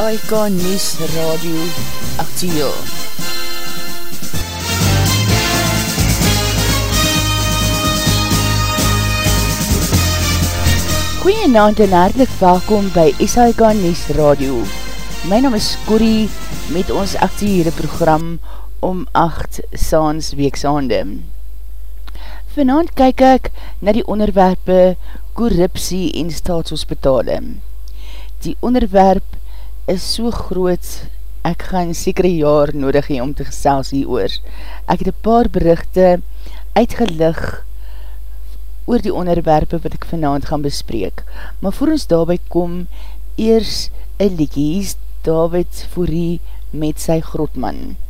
SAIK News Radio Actiel. Goeienavond en hartelijk welkom by SAIK News Radio. My naam is Corrie met ons actiehede program om 8 saans weeksaande. Vanavond kyk ek na die onderwerpe korruptie en staatshospitale. Die onderwerp is so groot, ek gaan sekere jaar nodig hee om te gesels hier oor. Ek het een paar berichte uitgelig oor die onderwerpe wat ek vanavond gaan bespreek. Maar voor ons daarby kom, eers een liekie, hier is David Fourie met sy grotman. is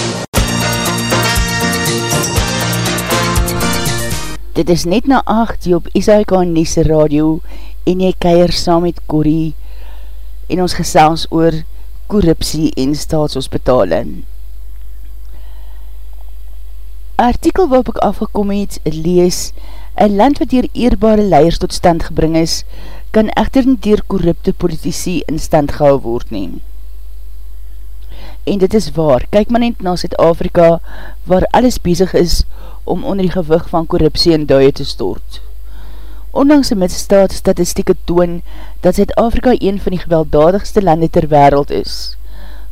Dit is net na 8 jy op SAK Niese Radio en jy keier saam met Corrie en ons gesels oor korruptie en staatshospitale. Artikel waarop ek afgekom het, lees, een land wat hier eerbare leiers tot stand gebring is, kan echter nie dier korrupte politici in stand gehou word neem. En dit is waar, kyk maar net na Zuid-Afrika, waar alles bezig is om onder die gewig van korruptie en duie te stort. Ondanks die middenstaat statistieke toon dat Zuid-Afrika een van die gewelddadigste lande ter wereld is.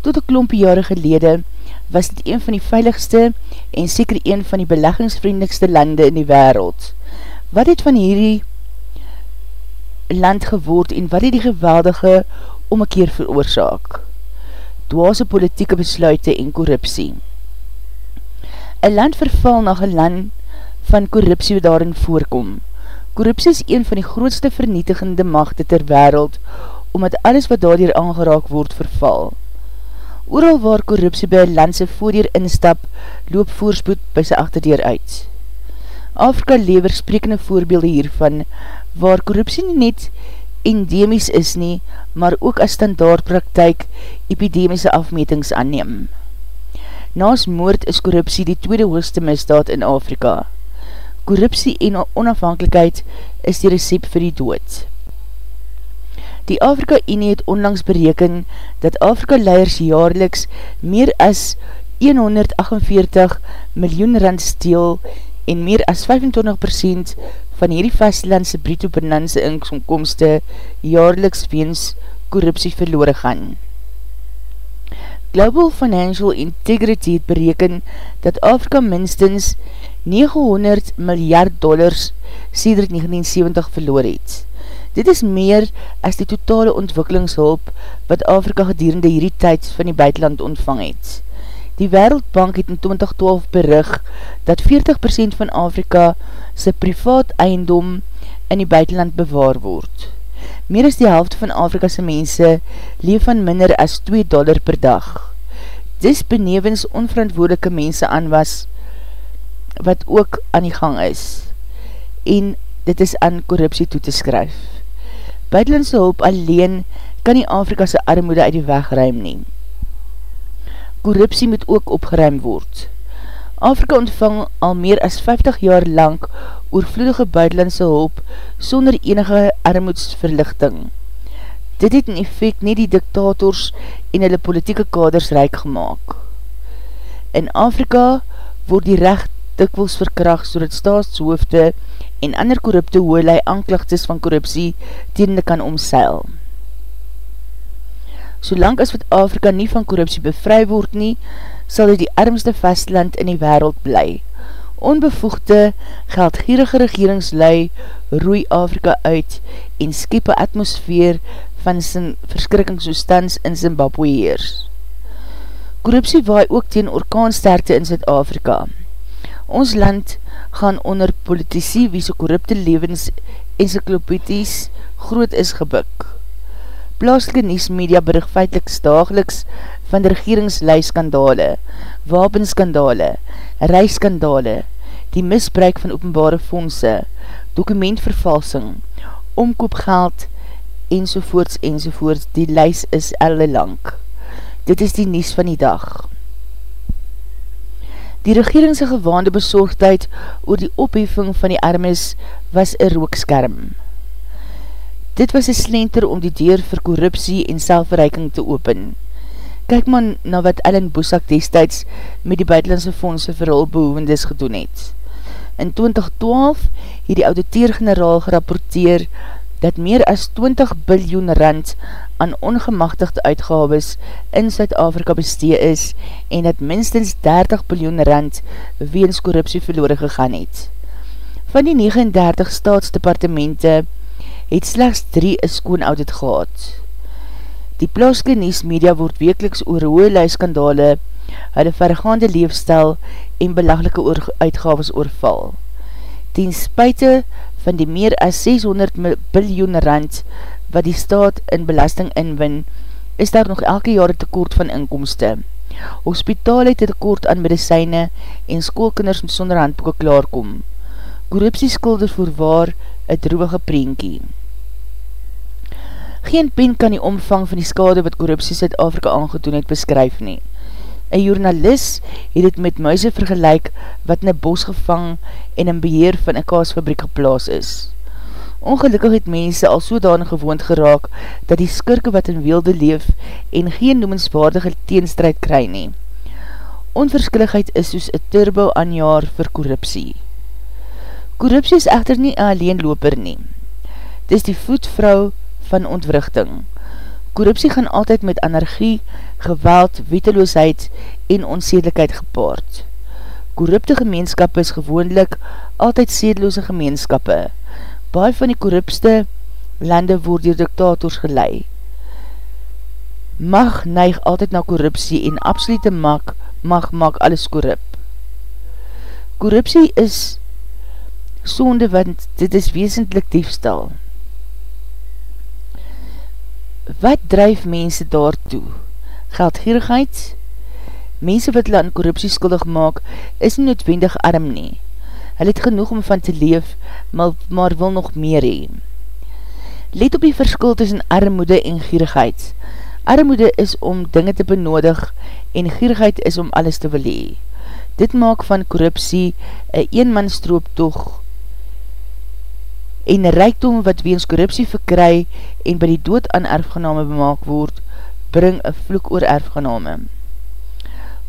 Tot een klompie jare gelede was dit een van die veiligste en seker een van die beleggingsvriendigste lande in die wereld. Wat het van hierdie land geword en wat het die geweldige ommekeer veroorzaak? Dwaase politieke besluite en korruptie. Een land verval na een land van korruptie wat daarin voorkom. Korruptie is een van die grootste vernietigende machte ter wereld, omdat alles wat daardier aangeraak word verval. Ooral waar korruptie by een landse voordeur instap, loop voorspoed by sy achterdeur uit. Afrika lever sprekende voorbeelde hiervan, waar korruptie nie net endemies is nie, maar ook as standaardpraktijk epidemische afmetings aanneem. Naas moord is korruptie die tweede hoogste misdaad in Afrika. Korruptie en onafhankelijkheid is die recept vir die dood. Die Afrika Unie het onlangs bereken dat Afrika leiers jaarliks meer as 148 miljoen rand steel en meer as 25% van hierdie vastlandse bruto benanse inkomste jaarliks weens korruptie verloore gaan. Global Financial Integrity het bereken dat Afrika minstens 900 miljard dollars sedert 1970 verloor het. Dit is meer as die totale ontwikkelingshulp wat Afrika gedurende hierdie tyd van die buitenland ontvang het. Die Wereldbank het in 2012 berig dat 40% van Afrika sy privaat eiendom in die buitenland bewaar word. Meer as die helft van Afrikase mense leef van minder as 2 dollar per dag. Dis benevens onverantwoordelike mense aan was, wat ook aan die gang is. En dit is aan korruptie toe te skryf. Buitenlandse hulp alleen kan die Afrikase armoede uit die weg ruim neem. Korruptie moet ook opgeruim word. Afrika ontvang al meer as 50 jaar lang oorvloedige buitenlandse hulp sonder enige armoedsverlichting. Dit het in effect nie die diktators en hulle politieke kaders reik gemaakt. In Afrika word die recht dikwels verkracht so dat staatshoofde en ander korrupte hoelei aanklachtes van korruptie teende kan omseil. Solang as wat Afrika nie van korruptie bevry word nie, sal dit die armste vastland in die wereld bly. Onbevoegde, geldgierige regeringslui roei Afrika uit en skep een atmosfeer van sy verskrikkingssoestans in Zimbabwe heers. Korruptie waai ook teen orkaansterkte in Zuid-Afrika. Ons land gaan onder politici wie so korrupte levens encyclopedies groot is gebuk. Plaaslike Niesmedia berig feitlik dageliks van regeringsleiskandale, wapenskandale, reiskandale, die misbruik van openbare fondse, dokumentvervalsing, omkoopgeld, enzovoorts, enzovoorts, die lys is elle lang. Dit is die nies van die dag. Die regeringse gewaande bezorgdheid oor die opheffing van die armes was een rookskerm. Dit was een slenter om die deur vir korruptie en selfverreiking te open kyk man na wat Ellen Boesak destijds met die buitenlandse fondse vir hulpbehoevendes gedoen het. In 2012 het die auditeer-generaal gerapporteer dat meer as 20 biljoen rand aan ongemachtigde uitgaves in Zuid-Afrika bestee is en dat minstens 30 biljoen rand weens korruptie verloore gegaan het. Van die 39 staatsdepartemente het slechts 3 een skoon audit gehad. Die plaaske Nies Media word wekeliks oor hoë luiskandale, hulle vergaande leefstel en belaglike uitgaves oorval. Ten spuite van die meer as 600 biljoen rand wat die staat in belasting inwin, is daar nog elke jaar tekort van inkomste. Hospitaal het tekort aan medicijne en skoolkinders met sonder handboeken klaarkom. Korruptie skulde voorwaar een droevige preenkie. Geen pen kan die omvang van die skade wat korruptie Zuid-Afrika aangedoen het beskryf nie. Een journalist het het met muise vergelijk wat in een bos gevang en in beheer van een kaasfabriek geplaas is. Ongelukkig het mense al sodanig gewoond geraak dat die skirke wat in weelde leef en geen noemenswaardige teenstrijd kry nie. Onverskilligheid is soos een turbo aan jaar vir korruptie. Korruptie is echter nie alleen loper nie. Dit is die voetvrou van ontwrichting. Korruptie gaan altyd met energie, geweld, weteloosheid en onsedelijkheid gepaard. Korrupte gemeenskap is gewoonlik altyd sedeloose gemeenskappe. Baie van die korrupste lande word door diktators gelei. Mag neig altyd na korruptie en absolute mag, mag maak alles korrup. Korruptie is sonde want dit is weesendlik diefstal wat drijf mense daartoe? Geldgierigheid? Mense wat hulle aan korruptie skuldig maak, is nie noodwendig arm nie. Hulle het genoeg om van te leef, maar, maar wil nog meer hee. Let op die verskil tussen armoede en gierigheid. Armoede is om dinge te benodig en gierigheid is om alles te wil hee. Dit maak van korruptie een eenmanstrooptocht en reikdom wat weens korruptie verkry en by die dood aan erfgename bemaak word, bring een vloek oor erfgename.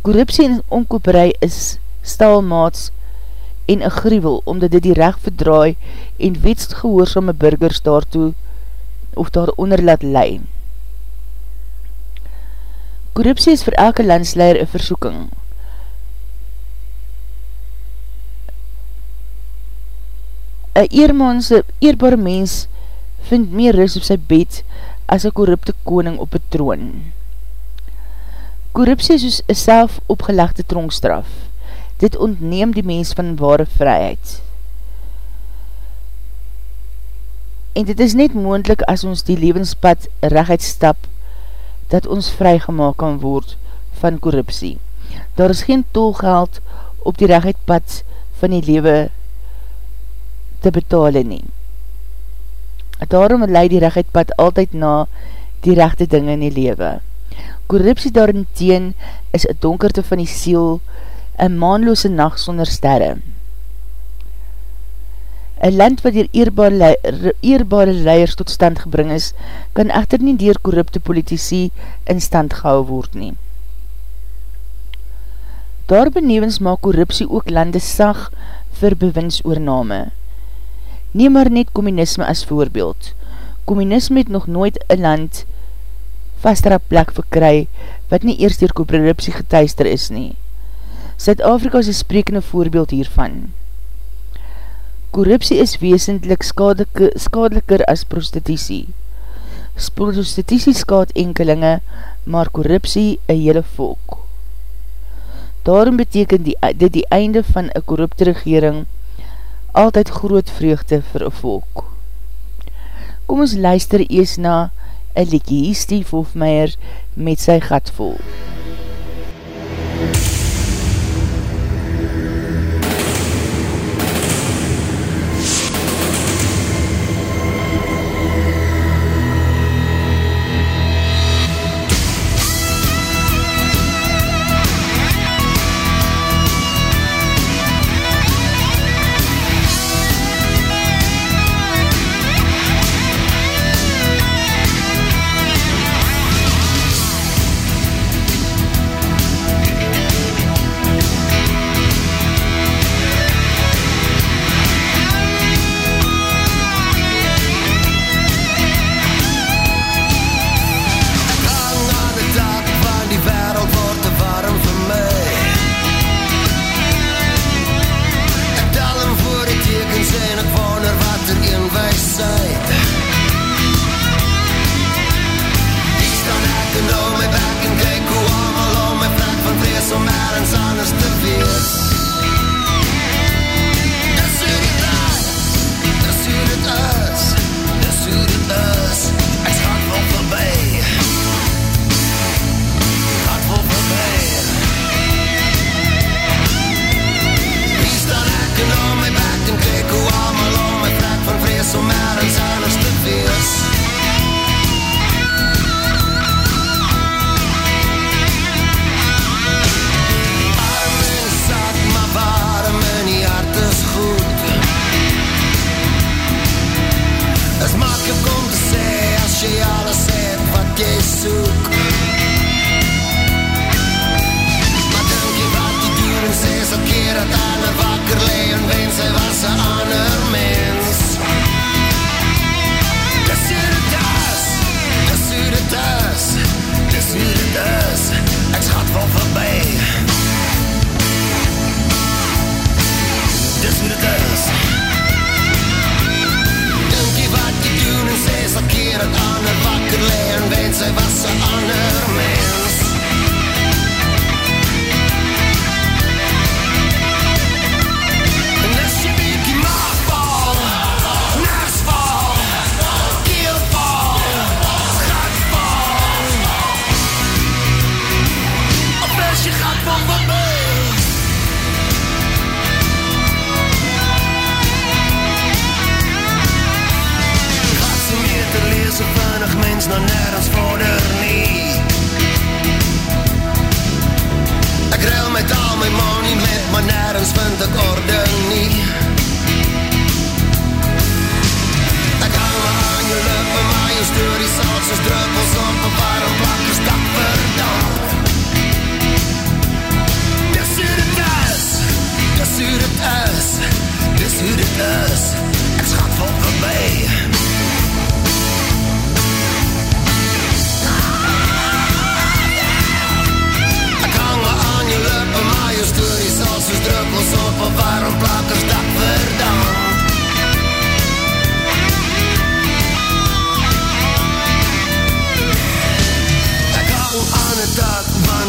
Korruptie en omkoperij is stalmaats en een gruwel, omdat dit die recht verdraai en wetsgehoorsame burgers daartoe of daaronder laat lei. Korruptie is vir elke landsleier een versoeking, Een eermanse, eerbare mens vind meer rust op sy bed as een korrupte koning op een troon. Korruptie is soos een self opgelegde tronkstraf. Dit ontneem die mens van ware vryheid. En dit is net moendlik as ons die levenspad recht stap, dat ons vrygemaak kan word van korruptie. Daar is geen tolgeld op die rechtpad van die lewe te betale nie. Daarom leid die rechtpad altyd na die rechte dinge in die lewe. Korruptie daarenteen is een donkerte van die siel, een maanloose nacht sonder sterre. Een land wat dier eerbare, eerbare leiers tot stand gebring is, kan echter nie dier korrupte politici in stand gehou word nie. Daar benevens maak korruptie ook lande sag vir bewinsoorname. Neem maar net communisme as voorbeeld. Communisme het nog nooit een land vastere plek verkry wat nie eerst door korruptie getuister is nie. Zuid-Afrika is een sprekende voorbeeld hiervan. Korruptie is weesendlik skadeliker, skadeliker as prostitutie. Prostitutie skaad enkelinge, maar korruptie een hele volk. Daarom beteken die, dit die einde van een korrupte regering altyd groot vreugde vir een volk. Kom ons luister ees na een liekie Steve Hofmeyer met sy gat vol.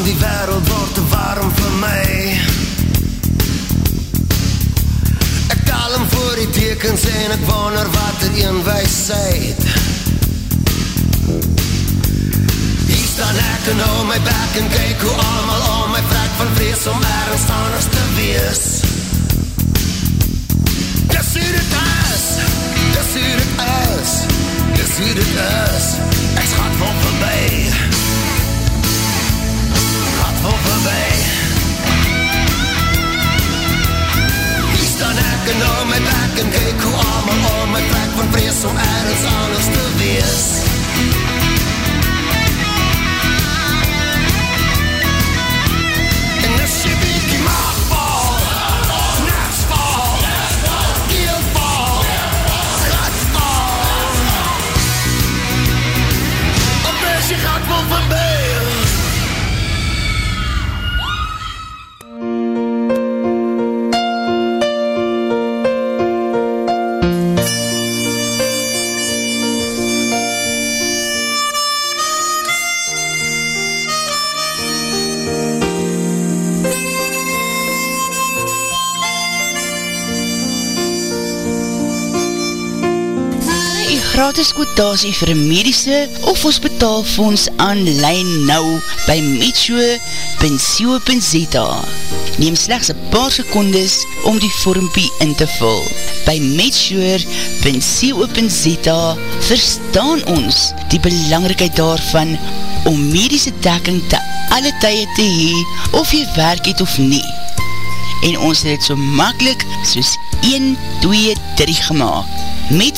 want die wereld word te warm vir my Ek hem voor die tekens en ek wonder wat er een wijsheid Hier staan ek en hou my bek en kyk hoe allemaal om my vrek van vrees om ergens anders te wees. Dis hoe dit is, dis hoe dit is, dis hoe dit is. Ek schat vol voorbij staan ek en hou my bek en kyk hoe allemaal om my vrek van vrees om ergens anders te wees En as jy bietjie mag val, nas val, keel val, gat val. Op as jy gat wil gratis kwotasie vir medische of hospitaalfonds aanlyn nou by metshoe.co.za Neem slechts een paar secondes om die vormpie in te vul. By metshoe.co.za verstaan ons die belangrikheid daarvan om medische dekking te alle tye te hee of jy werk het of nie. En ons het het so makkelijk soos 1, 2, 3 gemaakt met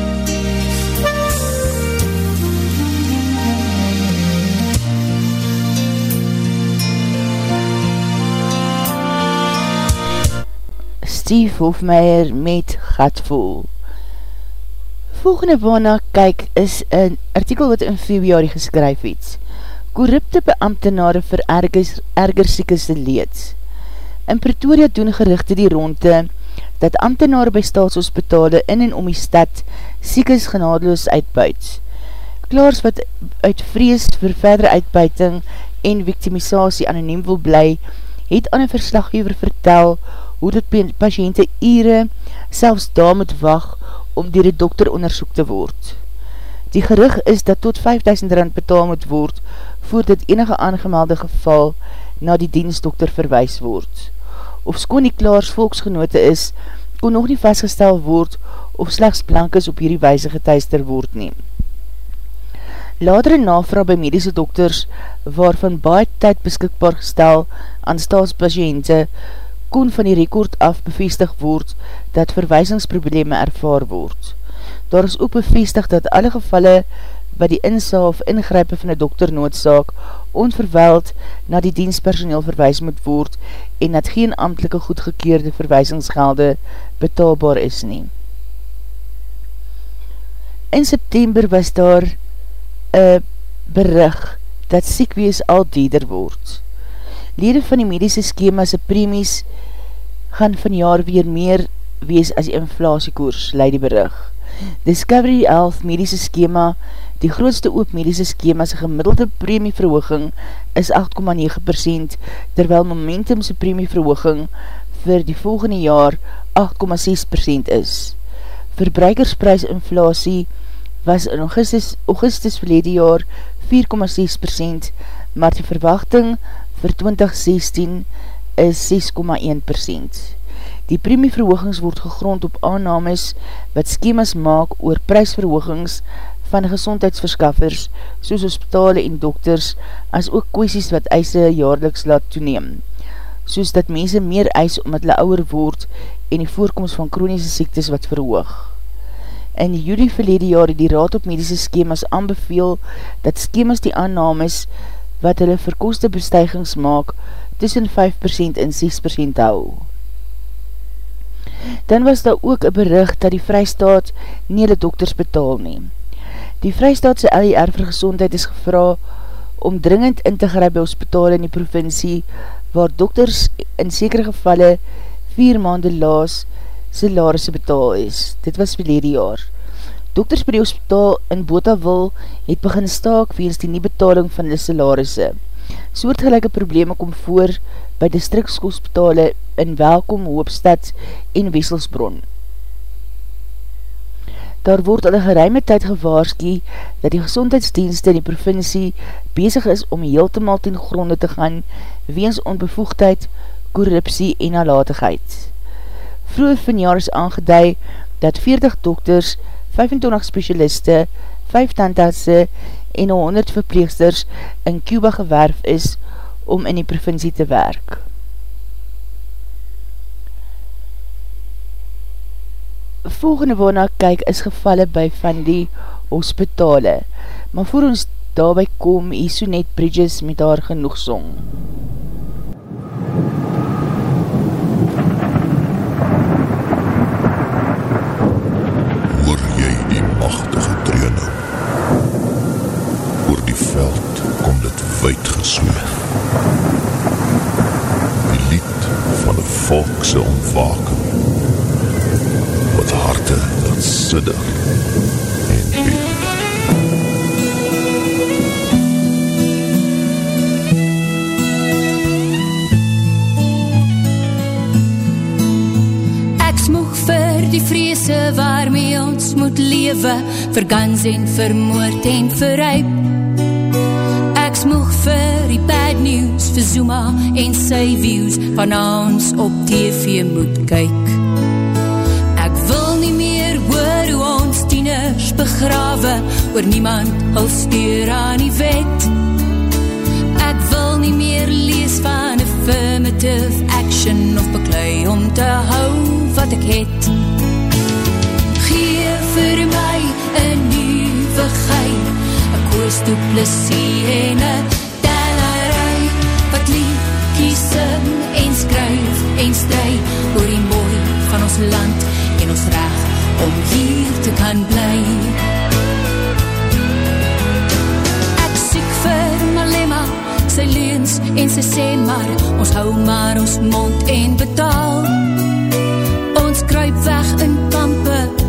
Steve Hofmeyer met Gatvol. Volgende waarna kyk is een artikel wat in februari geskryf het. Corrupte beambtenare vir erger, erger siekeste leed. In Pretoria doen gerichte die ronde dat ambtenare by staatshospitale in en om die stad siekes genadeloos uitbuit. Klaars wat uit vrees vir verdere uitbuiting en victimisatie anoniem wil bly, het aan een verslaggever vertel hoe dat patiënte ure selfs daar moet wacht om dier die dokter onderzoek te word. Die gerig is dat tot 5000 rand betaal moet word voordat enige aangemelde geval na die dienstdokter verwijs word. Of skoon die klaars volksgenote is, kon nog nie vastgestel word of slechts blankes op hierdie wijze getuister word neem. Ladere navraag by medische dokters, waarvan baie tyd beskikbaar gestel aan staatspatiënte, kon van die rekord af bevestig word dat verwijsingsprobleme ervaar word. Daar is ook bevestig dat alle gevalle wat die insa of ingrype van die dokter noodzaak onverweld na die dienstpersoneel verwijs moet word en dat geen amtelike goedgekeerde verwijsingsgelde betaalbaar is nie. In September was daar een berig dat siekwees al dieder word. Lede van die medische skema's premies gaan van jaar weer meer wees as die inflasiekoers, leid die berig. Discovery Health medische skema, die grootste oop medische skema, sy gemiddelde premieverhooging is 8,9%, terwyl Momentumse premieverhooging vir die volgende jaar 8,6% is. Verbruikersprijsinflatie was in augustus, augustus verlede jaar 4,6%, maar die verwachting vir 2016 is 6,1%. Die premieverhoogings word gegrond op aannames wat skemas maak oor prijsverhoogings van gezondheidsverskaffers soos hospitale en dokters as ook kwesties wat eise jaarliks laat toeneem. Soos dat mense meer eis omdat hulle ouwer word en die voorkomst van kroniese siektes wat verhoog. In juli verlede jaar die Raad op Medische Skemas aanbeveel dat skemas die aannames wat hulle verkoste bestijgings maak tussen 5% en 6% hou. Dan was daar ook een bericht dat die Vrystaat nie hulle dokters betaal neem. Die Vrystaatse LER vir gezondheid is gevra om dringend in te grijp by hospitale in die provincie waar dokters in sekere gevalle vier maande laas salarisse betaal is. Dit was verlede jaar. Dokters by die hospitaal in Botawil het begin staak weens die nie betaling van die salarisse. Soortgelijke probleme kom voor by distriktshospitale in Welkom, Hoopstad en Wesselsbron. Daar word al een geruime tyd gewaarski dat die gezondheidsdienste in die provincie bezig is om heel te mal ten gronde te gaan weens onbevoegdheid, korruptie en nalatigheid. Vroeger van jaar is aangeduid dat 40 dokters, 25 specialiste, 5 tandartse en 100 verpleegsters in Cuba gewerf is om in die provincie te werk. Volgende waarna kyk is gevalle by van die hospitale, maar voor ons daarby kom, is so net Bridges met haar genoeg song. Hoor jy die machtige dreuning? Oor die veld wijd gesmeeg. Die lied van die volkse ontwaking, wat harte dat sidder en smoeg vir die vrese waarmee ons moet lewe Vir guns en vir moord en vir ryp Ek smoeg vir die bad news Vir Zuma en sy views. Van ons op TV moet kyk. Ek wil nie meer hoor hoe ons tieners begrawe Oor niemand hul steur aan die wet. Ek wil nie meer lees van affirmative action of beklei om te hou wat ek het. Gee vir my een nieuwe gein, een koos duplisie en een tellerij, wat liedkie sing en skryf en stry oor die mooi van ons land en ons recht om hier te kan bly. Ek siek vir Malema, sy leens en sy sê maar, ons hou maar ons mond en betaal. Ons kruip weg in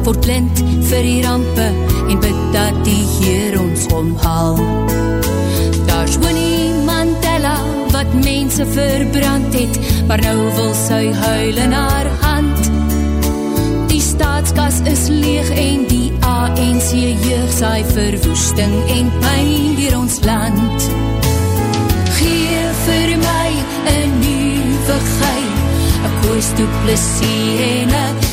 word blind vir die rampe, en bid dat die Heer ons omhaal. Daar's Winnie Mandela, wat mense verbrand het, maar nou wil sy huil in haar hand. Die staatskas is leeg en die ANC jeug saai verwoesting en pijn dier ons land. Gee vir my een nieuwe gein, een koos duplisie en een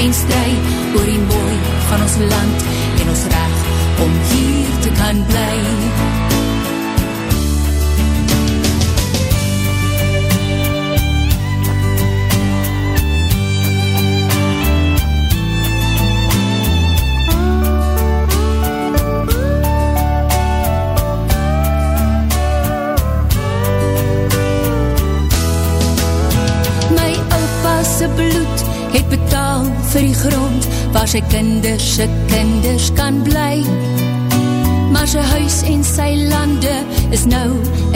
en stry oor die mooi van ons land en ons recht om hier te kan bly. Sy kinders se kinders kan bly. Maar sy huis en sy lande is nou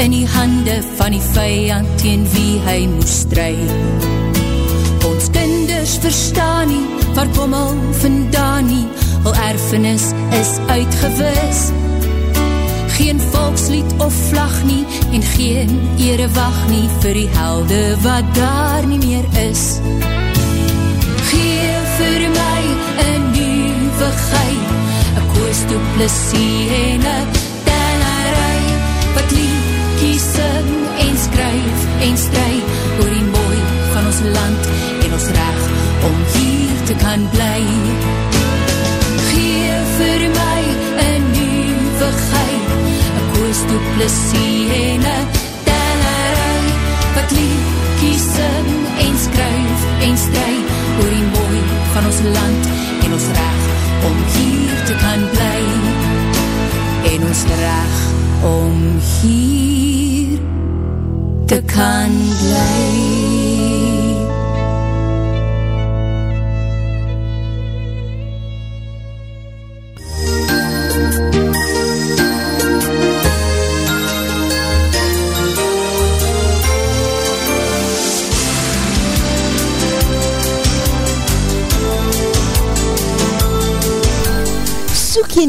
in die hande van die vijand teen wie hy moes stry. Ons kinders verstaan nie, waar kom al vandaan nie, al erfenis is uitgewis. Geen volkslied of vlag nie, en geen ere wacht nie, vir die helde wat daar nie meer is. Geef gei, een koos toe plesie en een tellerij, wat liedkie sing en skryf en stry, oor die mooi van ons land en ons recht om hier te kan bly. Geef vir my een nieuwe gei, een koos toe plesie en een tellerij, wat liedkie sing en skryf en stry, oor die mooi van ons land en ons recht om hier te kan bly. En ons recht om hier te kan bly.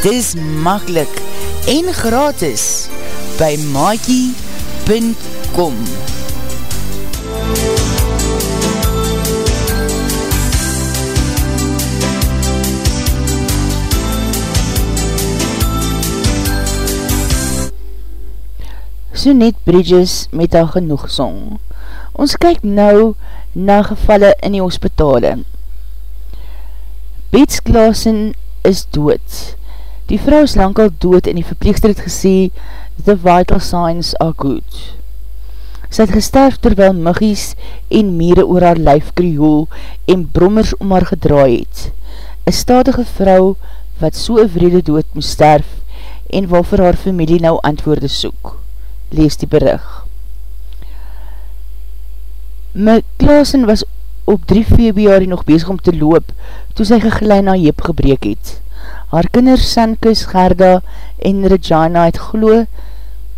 Dit is makkelijk en gratis by maakie.com So net Bridges met haar genoeg song. Ons kyk nou na gevalle in die hospitale. Bets Klaassen is dood. Die vrou is lang al dood en die verpleegster het gesê, the vital signs are good. Sy het gesterf terwyl muggies en mere oor haar lijf kriool en brommers om haar gedraai het. Een stadige vrou wat so een vrede dood moest sterf en wat vir haar familie nou antwoorde soek. Lees die berig. My Klaasen was op 3 februari nog bezig om te loop toe sy gegelein na jeep gebreek het. Haar kinders Sankus, Gerda en Regina het glo,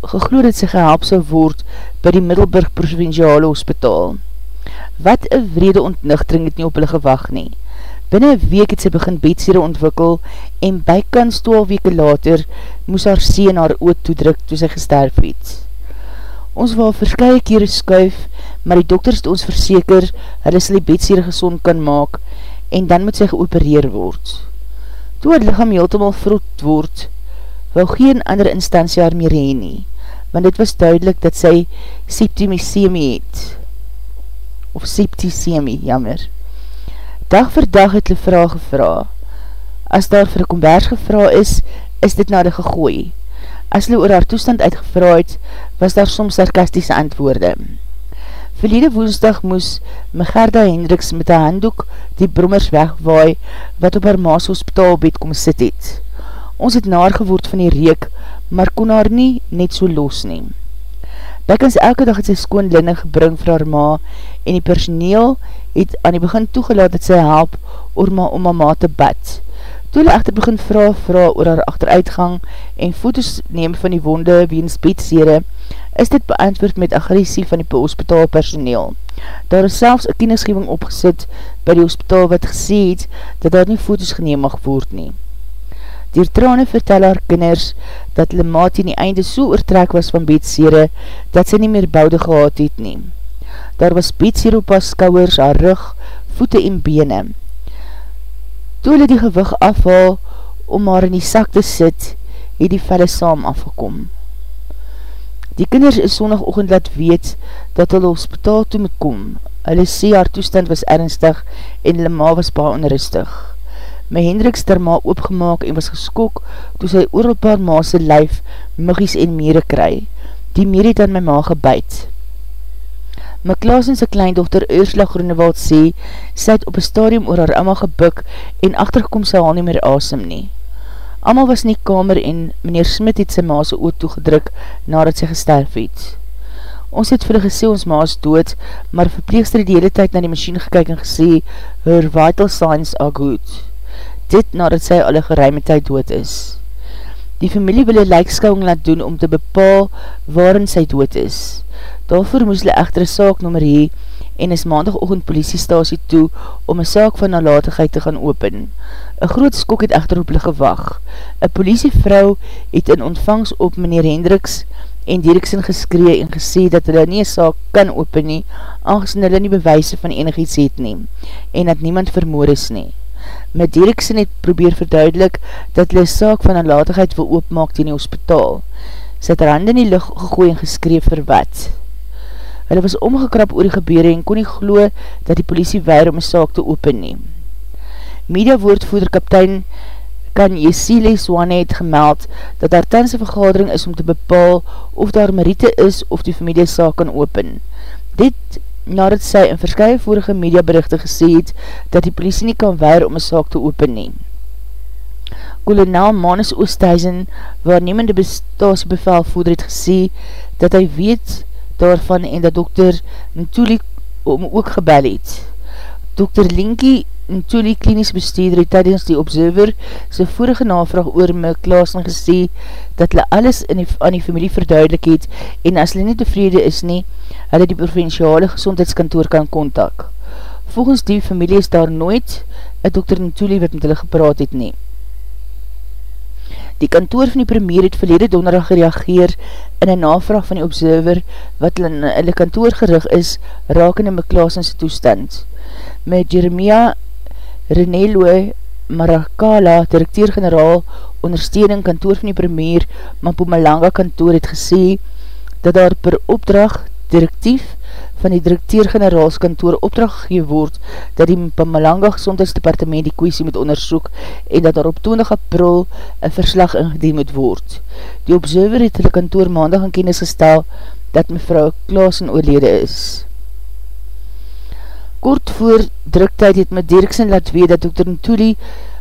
geglo dat sy gehelp sal word by die Middelburg Provinciale Hospitaal. Wat een vrede ontnuchtering het nie op hulle gewag nie. Binnen een week het sy begin bedsere ontwikkel en bykans 12 weke later moes haar sien haar oot toedruk toe sy gesterf het. Ons wil verskye kere skuif, maar die dokters het ons verseker hulle sal die bedsere gezond kan maak en dan moet sy geopereer word. Toe het lichaam heeltemal vroeg word, wou geen ander instantie haar meer heen nie, want het was duidelik dat sy septimisemi het, of septisemi, jammer. Dag vir dag het hulle vraag gevra. As daar vir kombers gevra is, is dit na die gegooi. As hulle oor haar toestand uitgevra het, was daar soms sarkastische antwoorde. Verlede woensdag moes Megerda Hendricks met een handdoek die brommers wegwaai wat op haar maas hospitaalbed kom sit het. Ons het naar geword van die reek, maar kon haar nie net so los neem. Bekkens elke dag het sy skoon linne gebring vir haar ma en die personeel het aan die begin toegelaat dat sy help oor ma om haar ma te bad. Toe hulle echter begin vraag vraag oor haar achteruitgang en foto's neem van die wonde weens bedsere, is dit beantwoord met agressie van die hospitaal personeel. Daar is selfs een kennisgeving opgesit by die hospitaal wat gesê het dat daar nie foto's geneem mag word nie. Dier trane vertel haar kinders dat hulle maat in die einde so oortrek was van bedsere dat sy nie meer boude gehad het nie. Daar was bedsere op haar skouwers, haar rug, voete en bene. Toe hulle die gewig afhaal om haar in die sak te sit, het die velle saam afgekom. Die kinders is sondagochtend laat weet dat hulle hospitaal toe moet kom. Hulle sê haar toestand was ernstig en hulle ma was baar onrustig. My Hendriks ter ma oopgemaak en was geskok toe sy oor op haar ma sy lyf muggies en mere kry. Die mere het aan my ma gebuid. My Klaas en sy kleindochter Ursula Groenewald sê, sy het op een stadium oor haar amma gebuk en achtergekom sy al nie meer asem nie. Amal was in die kamer en meneer Smit het sy maas oot toegedruk nadat sy gesterf het. Ons het vir die gesê ons maas dood, maar verpleegster het die hele tyd na die machine gekyk en gesê, her vital signs are good. Dit nadat sy al een geruime tyd dood is. Die familie wil een lijkskouwing laat doen om te bepaal waarin sy dood is. Daarvoor moes hulle echter een saak nommer hee en is maandagochtend politiestasie toe om een saak van nalatigheid te gaan open. Een groot skok het echter op hulle gewag. Een politievrou het in ontvangs op meneer Hendricks en Dirksen geskree en gesê dat hulle nie een saak kan open nie, aangezien hulle nie bewijse van enig iets het neem en dat niemand vermoor is nie. Met Dirksen het probeer verduidelik dat hulle saak van nalatigheid wil oopmaak in die hospitaal. Sy het haar hand in die lucht gegooi en geskreef vir wat. Hulle was omgekrap oor die gebeur en kon nie glo dat die politie weir om een saak te open neem. Media woordvoerder kaptein kan Jesile Swane het gemeld dat daar tans vergadering is om te bepaal of daar merite is of die familie saak kan open. Dit nadat sy in verskye vorige mediaberichte gesê het dat die politie nie kan weir om een saak te open neem. Kolonel Manus Oosthuizen, waarnemende bestasiebevelvoerder het gesê dat hy weet daarvan en dat dokter Ntuli om ook gebel het. Dokter Linkie Ntuli klinies bestuurder het tydens die observer sy vorige navraag oor my klaas en gesê dat hulle alles in die, aan die familie verduidelik het en as hulle nie tevrede is nie, hulle die provinciale gezondheidskantoor kan kontak. Volgens die familie is daar nooit een dokter Ntuli wat met hulle gepraat het nie. Die kantoor van die premier het verlede donderdag gereageer in een navraag van die observer wat in hulle kantoor gerig is raak in die meklaasense toestand. Met Jeremia Renelo Maracala, directeur-generaal ondersteuning kantoor van die premier Mapumalanga kantoor het gesê dat daar per opdracht directief van die directeur-generaalskantoor opdracht gegeen word dat die Pamalanga Gezondheidsdepartement die kwestie moet onderzoek en dat daar op 20 april een verslag ingedien moet word. Die observer het hulle kantoor maandag in kennis gestel dat mevrou Klaasen oorlede is. Kort voor druktijd het met Dirksen laat weet dat Dr. Ntuli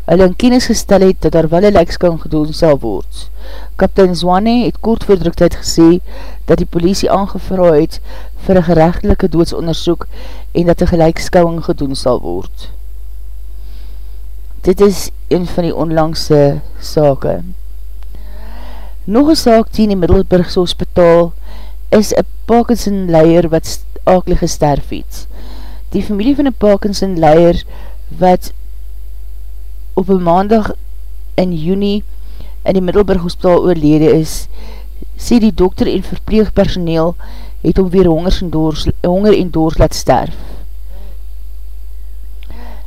hulle in kennis gestel het dat daar wel een lijkskan gedoen sal word. Kaptein Zwane het kort voor druktijd gesê dat die politie aangevra het vir een gerechtelike doodsonderzoek en dat een gelijkskouwing gedoen sal word. Dit is een van die onlangse sake. Nog een saak die in die Middelburgse hospitaal is een Parkinson-leier wat akelig gesterf het. Die familie van een Parkinson-leier wat op een maandag in juni in die Middelburg hospitaal oorlede is, sê die dokter en verpleegpersoneel het om weer honger en doors, honger en doors laat sterf.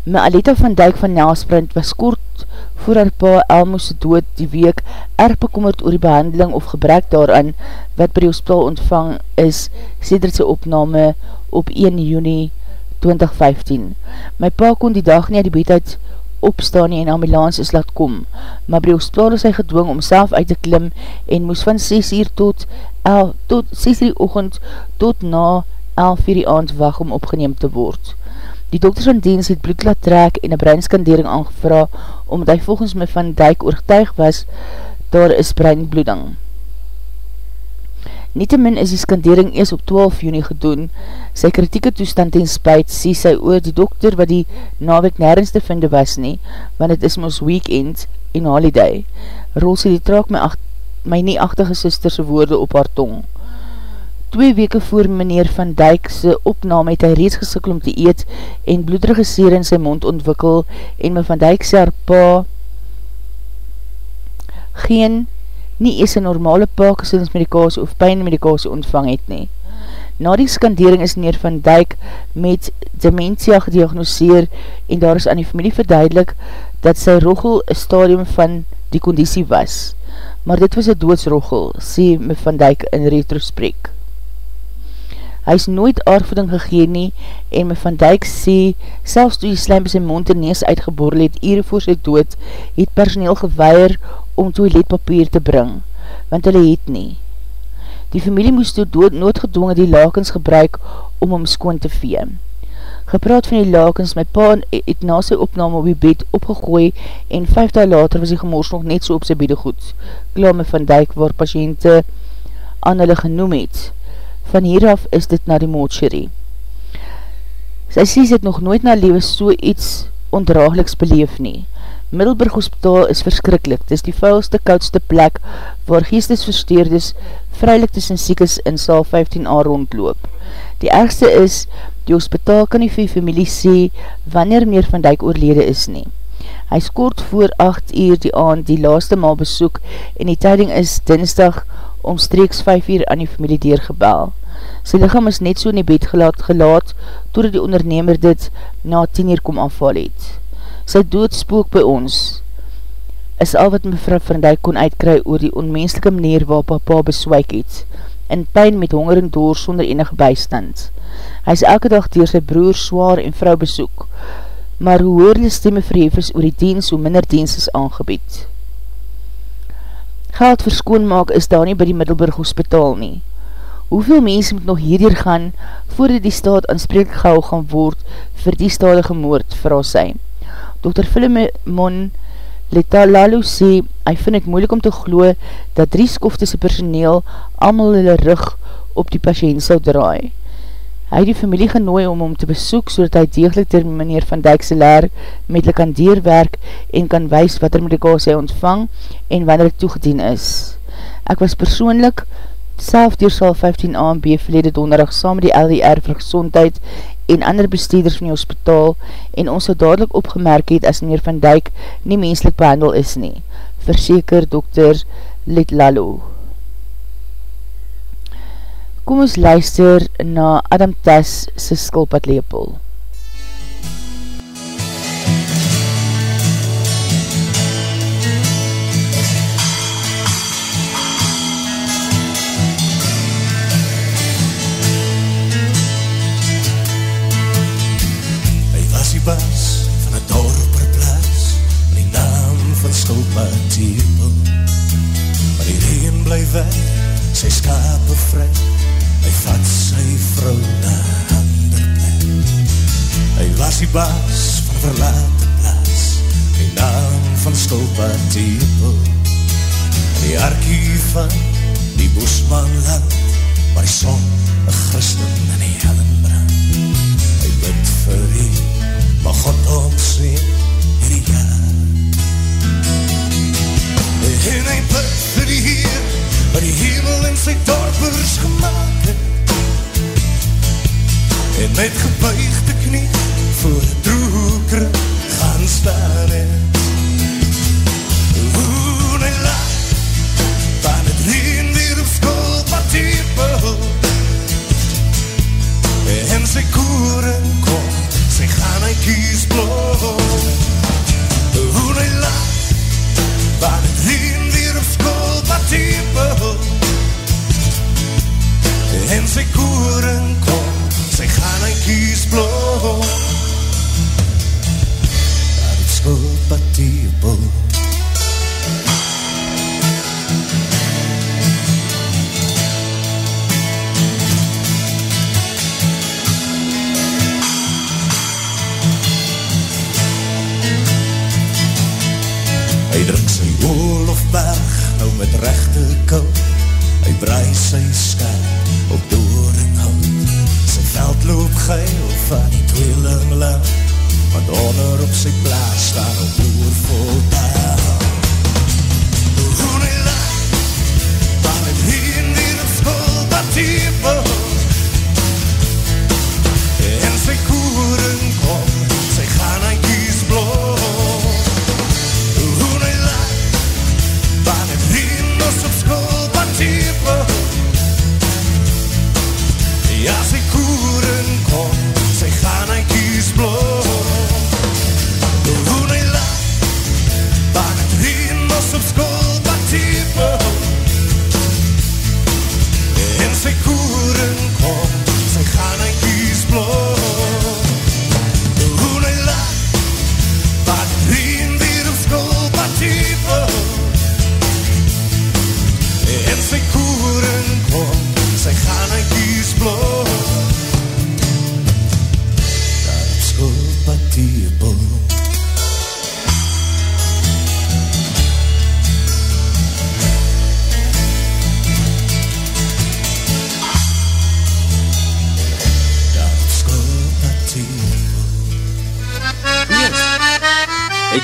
My Aleta van Dijk van Nelsprint was kort voor haar pa Elmo's dood die week erg bekommerd oor die behandeling of gebrek daaraan wat by die hospitaal ontvang is sedert sy opname op 1 juni 2015. My pa kon die dag nie die bed uit opstaan en ambulance is laat kom, maar by die hospitaal is hy gedwong om self uit te klim en moes van 6 uur tot, 11, tot 6 uur ochend tot na 11 uur die aand wacht om opgeneem te word. Die dokters van diens het bloed laat trek en een breinskandering aangevra omdat hy volgens my van Dijk oortuig was daar is breinbloeding. Nietemin is die skandering eers op 12 juni gedoen. Sy kritieke toestand en spuit sê sy oor die dokter wat die nawek nergens te vinde was nie, want het is ons weekend en holiday. Rol sê die traak my, ach, my nie achtige sisterse woorde op haar tong. Twee weke voor meneer Van Dijk sy opname het hy reeds gesikkel om te eet en bloederige seer in sy mond ontwikkel en my Van Dijk sê haar pa geen nie ees een normale Parkinsons-medikasie of pijnmedikasie ontvang het nie. Na die skandering is neer van Dijk met dementia gediagnoseer en daar is aan die familie verduidelik dat sy roggel een stadium van die conditie was. Maar dit was een doodsroggel, sê me van Dijk in retrospreek. Hy is nooit aardvoeding gegeen nie en me van Dijk sê, selfs toe die slijm by sy mond en nees uitgeborrel het, ere voor sy dood, het personeel geweier om toiletpapier te bring, want hulle het nie. Die familie moest toe dood noodgedwongen die lakens gebruik om om skoon te vee. Gepraat van die lakens, my pa het na sy opname op die bed opgegooi en vijf daal later was die gemors nog net so op sy bede goed. Klaar me van Dijk waar patiënte aan hulle genoem het. Van hieraf is dit na die moordsjerie. Sy sy het nog nooit na lewe so iets ondraagliks beleef nie. Middelburg Hospitaal is verskrikkelijk. Dit is die vuilste, koudste plek waar geestesversteerdes vrylik tussen siekes in saal 15a rondloop. Die ergste is, die hospitaal kan nie vir familie sê wanneer meneer Van Dijk oorlede is nie. Hy skort voor 8 uur die aand die laaste maal besoek en die tyding is dinsdag omstreeks 5 uur aan die familie deurgebel. Sy lichaam is net so in die bed gelaat, gelaat totdat die ondernemer dit na 10 uur kom afval het sy dood spook by ons, is al wat mevrou Van Dijk kon uitkry oor die onmenselike manier waar papa beswijk het, in pijn met honger en door sonder enige bystand. Hy is elke dag dier sy broer, zwaar en vrou besoek, maar hoe hoor die stemme verhef is oor die diens, hoe minder diens is aangebied. Geld verskoonmaak is daar nie by die Middelburg Hospitaal nie. Hoeveel mense moet nog hierdier gaan, voordat die staat aanspreek gauw gaan word vir die stadige moord, vir al sy. Dr. Philemon Letalalo sê, hy vind het moeilik om te glo dat drie skoftese personeel amal hulle rug op die patiënt sal draai. Hy het die familie genooi om om te besoek so dat hy degelijk ter meneer Van Dijkse leer met hulle kan deurwerk en kan wees wat er medikasie hy ontvang en wanneer het toegedien is. Ek was persoonlik self dier sal 15 AMB verlede donderdag saam met die LDR vir gezondheid en ander besteeders van die hospitaal en ons so dadelijk opgemerk het as meneer Van Dijk nie menselijk behandel is nie. Verseker dokter Letlalo. Kom ons luister na Adam Tess sy skulpad tepel Maar die regen bly weg. Sy skape vry Hy vat sy vrou na ander plek Hy was die baas van verlate plaas Die naam van skulpa tepel Die arkie van die boesman land Waar die son een christen in die hellen brand. Hy bid vir die Maar God ons Wat die hemel en sy dorpers gemaakt. Het En met gebuigde knie Voor die droeker gaan staan. Het Hoe hy laat Van het reen weer op school Wat diepel En sy koeren kom Sy gaan hy kies bloot. Hoe hy school wat diepel En sy koeren kom Sy gaan hy kies bloot. Waar het school wat diepel Hy druk sy oorlof weg, nou met rechte kou. Hy die brei sy skerp op door en hout. Sy veld loop geil van die tweeling lang, want onder op sy plaas staan op boer vol taal. Hoe nie lang, van het heen weer op school dat diepe En sy koeren Ja,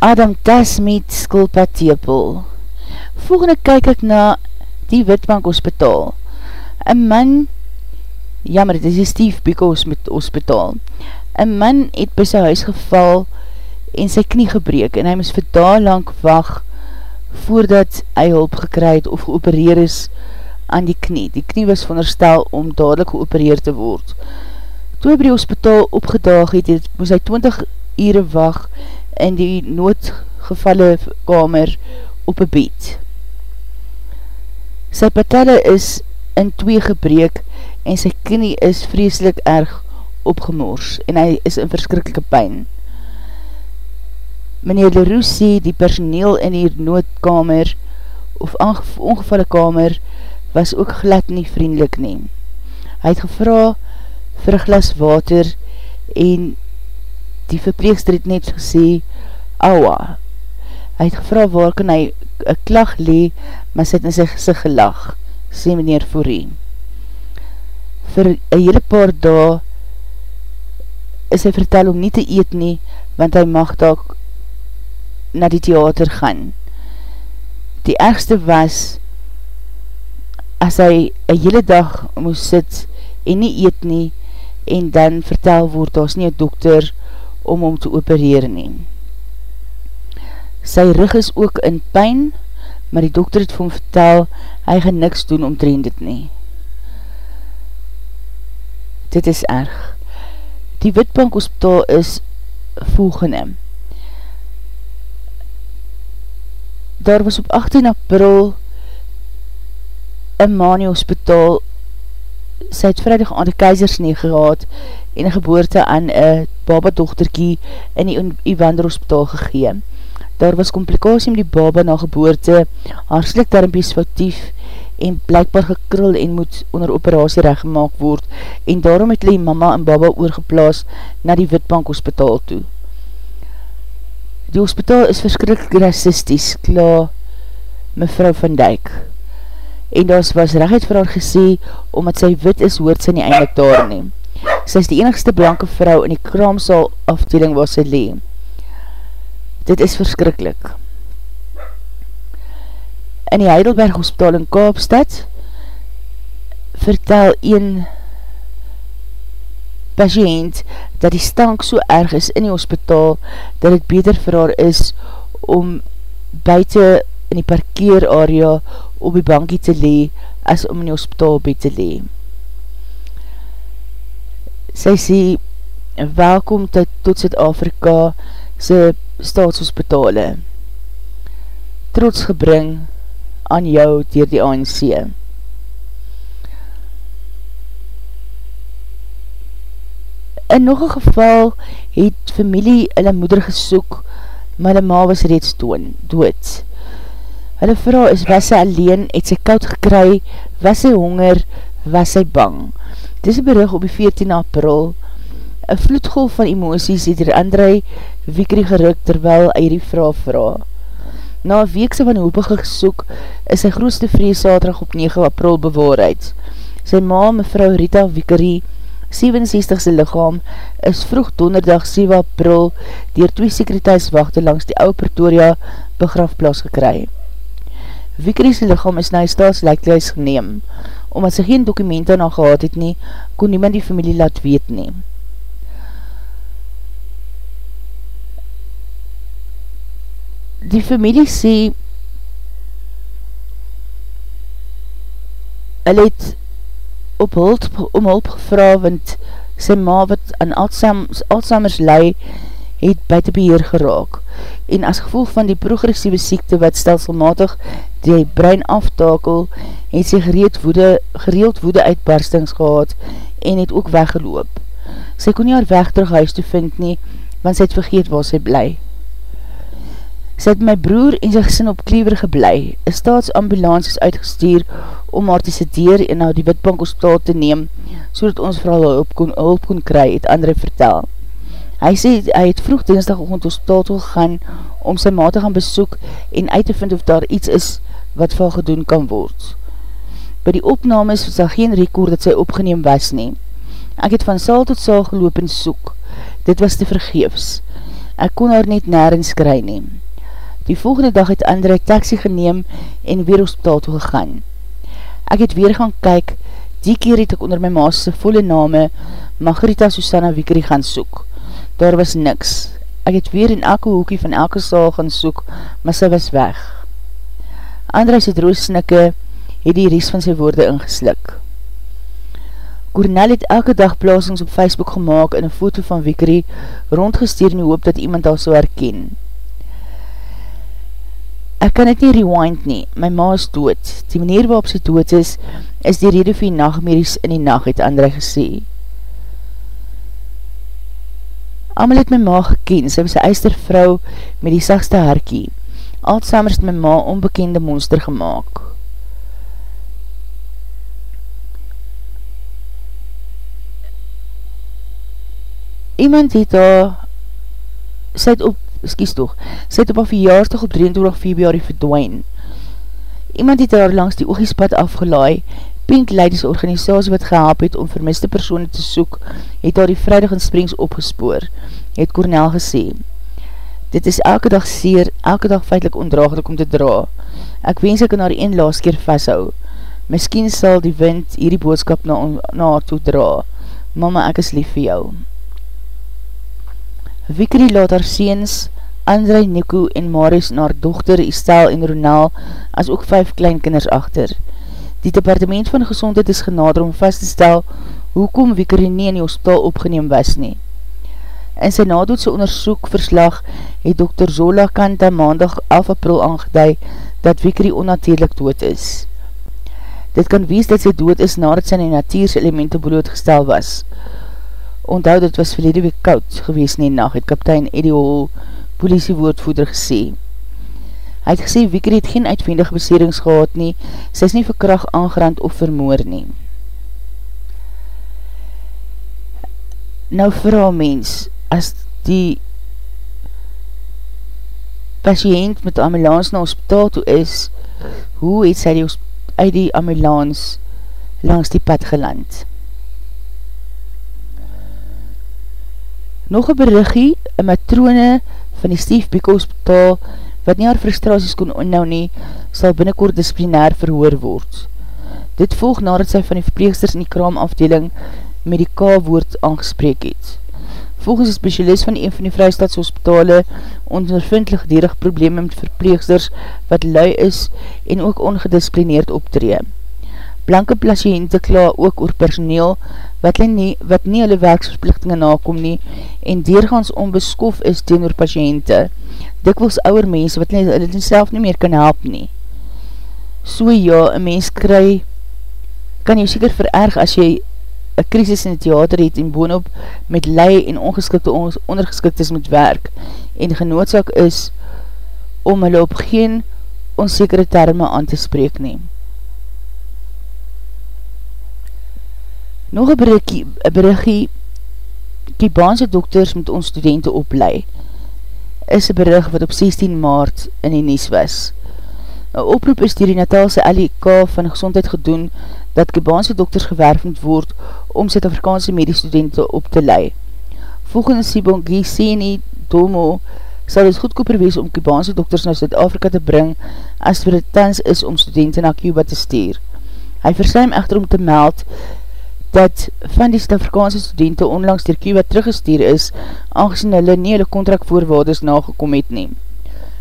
Adam Tas met Skulpa Tepel. Volgende kyk ek na die Witbank Hospitaal. Een man, jammer, dit is die Steve Biko Hospitaal. Een man het by sy huis geval en sy knie gebreek en hy moes vir daar lang wacht voordat hy hulp gekry het of geopereer is aan die knie. Die knie was veronderstel om dadelijk geopereer te word. Toe hy by die hospitaal opgedaag het, het moes hy 20 ure wacht in die noodgevalle kamer op een bed. Sy patelle is in twee gebreek en sy knie is vreselik erg opgemors en hy is in verskrikkelike pijn. Meneer Leroux sê die personeel in die noodkamer of ongevalle kamer was ook glad nie vriendelik neem. Hy het gevra vir glas water en die verpleegster het net gesê, aua. Hy het gevra waar kan hy een klag lee, maar sy het in sy gezicht gelag, sê meneer Foree. Vir een hele paar dae is hy vertel om nie te eet nie, want hy mag daar na die theater gaan. Die ergste was, as hy een hele dag moes sit en nie eet nie, en dan vertel word, daar is nie een dokter om om te opereer nie. Sy rug is ook in pijn, maar die dokter het vir hom vertel, hy gaan niks doen omtrend dit nie. Dit is erg. Die Witbank hospitaal is volgende. Daar was op 18 april een manie hospitaal sy het vrijdag aan die keizersnee gehad en geboorte aan een baba dochterkie in die Evander hospitaal gegeen. Daar was complikatie met die baba na geboorte, haar slikdarmpies foutief en blijkbaar gekrul en moet onder operatie rechtgemaak word en daarom het die mama en baba oorgeplaas na die Witbank hospitaal toe. Die hospitaal is verskrikkelijk racisties, klaar mevrou Van Dijk. En daar was recht vir haar gesê, omdat sy wit is, hoort sy nie eindelijk daar neem. Sy is die enigste blanke vrou in die kraamsaal afdeling waar sy lee. Dit is verskrikkelijk. In die Heidelberg Hospital in Kaapstad vertel een patiënt dat die stank so erg is in die hospitaal dat het beter vir haar is om buiten in die parkeerarea op die bankie te lee as om in die hospitaal bed te lee. Sy sê, welkom tot, tot Zuid-Afrika sy staatshospitale. Trots gebring aan jou dier die ANC. In nog een geval het familie hulle moeder gesoek, maar hulle ma was reeds toon, dood. Hulle vrou is, was sy alleen, het sy koud gekry, was sy honger, was sy bang. Dis een berig op die 14 april, een vloedgolf van emoties het hier André Wiekerie geruk terwyl hy die vrou vrou. Na een weekse van hoopige gesoek is sy grootste vrees saterdag op 9 april bewaarheid. Sy ma, mevrou Rita Wiekerie, 67ste lichaam is vroeg donderdag 7 april dier twee sekuriteitswachte langs die ouwe Pretoria begrafplaas gekry. Wikkeries lichaam is na die staatslijkluis geneem, omdat sy geen dokumenten na gehad het nie, kon niemand die familie laat weet nie. Die familie sê hulle het op hulp, om hulp gevra, want sy ma wat aan Alzheimer's, Alzheimer's lei, het buiten beheer geraak. En as gevolg van die progressieve siekte wat stelselmatig die brein aftakel, het sy gereed woede, gereeld woede uitbarstings gehad en het ook weggeloop. Sy kon nie haar weg terug huis te vind nie, want sy het vergeet waar sy blij. Sy het my broer en sy gesin op Klever geblei. Een staatsambulance is uitgestuur om haar te sedeer en na die Witbank hospitaal te neem, so ons vooral hulp kon, hulp kon kry, het André vertel. Hy sê, hy het vroeg dinsdag op ons hospitaal toe gegaan om sy ma te gaan besoek en uit te vind of daar iets is wat vir gedoen kan word. By die opnames was daar geen rekord dat sy opgeneem was nie. Ek het van saal tot saal geloop en soek. Dit was te vergeefs. Ek kon haar net nergens kry neem. Die volgende dag het André taxi geneem en weer hospitaal toe gegaan. Ek het weer gaan kyk, die keer het ek onder my maas sy volle name Margarita Susanna Wiekerie gaan soek. Daar was niks. Ek het weer in elke hoekie van elke saal gaan soek, maar sy was weg. André sy droosnikke het die ries van sy woorde ingeslik. Cornel het elke dag plaasings op Facebook gemaakt en een foto van Wiekerie rondgesteer in die hoop dat iemand al so herken. Ek kan het nie rewind nie, my ma is dood. Die manier waarop sy dood is, is die rede vir die nachtmerries in die nacht, het André gesê. Amal het my ma geken, sy was een eister vrou met die sagste harkie. Altsamers het my ma onbekende monster gemaakt. Iemand het daar, sy het op skies toch, sy het op haar verjaarsdag op 23 februari verdwijn. Iemand het daar langs die oogiespad afgelaai, Pink Ladies organisatie wat gehaap het om vermiste persoon te soek, het daar die vrijdag in Springs opgespoor, het Cornel gesê. Dit is elke dag seer, elke dag feitlik ondraaglik om te dra. Ek wens ek in haar een laas keer vasthou. Miskien sal die wind hierdie boodskap na, na haar toe dra. Mama, ek is lief vir jou. Wikri laat haar seens, André, Nico en Maris na haar dochter Estelle en Ronel as ook vijf kleinkinders achter. Die departement van gezondheid is genader om vast te stel hoekom Wikri nie in die hospital opgeneem was nie. In sy nadoodse onderzoekverslag het Dr. Zola Kanta maandag 11 april aangeduid dat Wikri onnatuurlik dood is. Dit kan wees dat sy dood is nadat sy in die natuurselemente blootgestel was. Onthou, dit was verlede week koud gewees in die nacht, het kaptein Eddie Hall, politiewoordvoeder, gesê. Hy het gesê, Wieker het geen uitvendige beserings gehad nie, sy is nie vir kracht aangerand of vermoor nie. Nou vraag mens, as die patiënt met ambulance na hospitaal toe is, hoe het sy die, uit die ambulance langs die pad geland? Nog een berichtie, een matrone van die Steve Biko Hospital wat nie haar frustraties kon onnou nie, sal binnenkort disciplinair verhoor word. Dit volg nadat sy van die verpleegsters in die kraamafdeling met die K-woord aangespreek het. Volgens die specialist van een van die vrystadshospitale ondervindelig dierig probleme met verpleegsters wat lui is en ook ongedisciplineerd optree. Blanke patiënte kla ook oor personeel wat nie, wat nie hulle werksverplichtinge nakom nie en deurgaans onbeskof is teen oor patiënte. Dikwils ouwer mense wat nie, hulle nie self nie meer kan help nie. So ja, een mens kry, kan jy seker vererg as jy een krisis in die theater het en boonop met lei en ongeskikte ondergeskiktes moet werk en genoodzaak is om hulle op geen onzekere termen aan te spreek neem. Nog een berichtje, een berichtje Kibaanse dokters met ons studenten oplei, is een bericht wat op 16 maart in die Nies was. Een oproep is dier die Natalse LEK van gezondheid gedoen dat Kibaanse dokters gewerf moet word om Zuid-Afrikaanse mediestudenten op te lei. Volgens Sibongi Seni Domo sal het goedkoper wees om Kibaanse dokters na Zuid-Afrika te bring as het tans is om studenten na Cuba te stuur. Hy versuim echter om te meld dat van die Stafrikaanse studenten onlangs dier Cuba teruggestuur is, aangezien hulle nie hulle contractvoorwaardes nagekom het neem.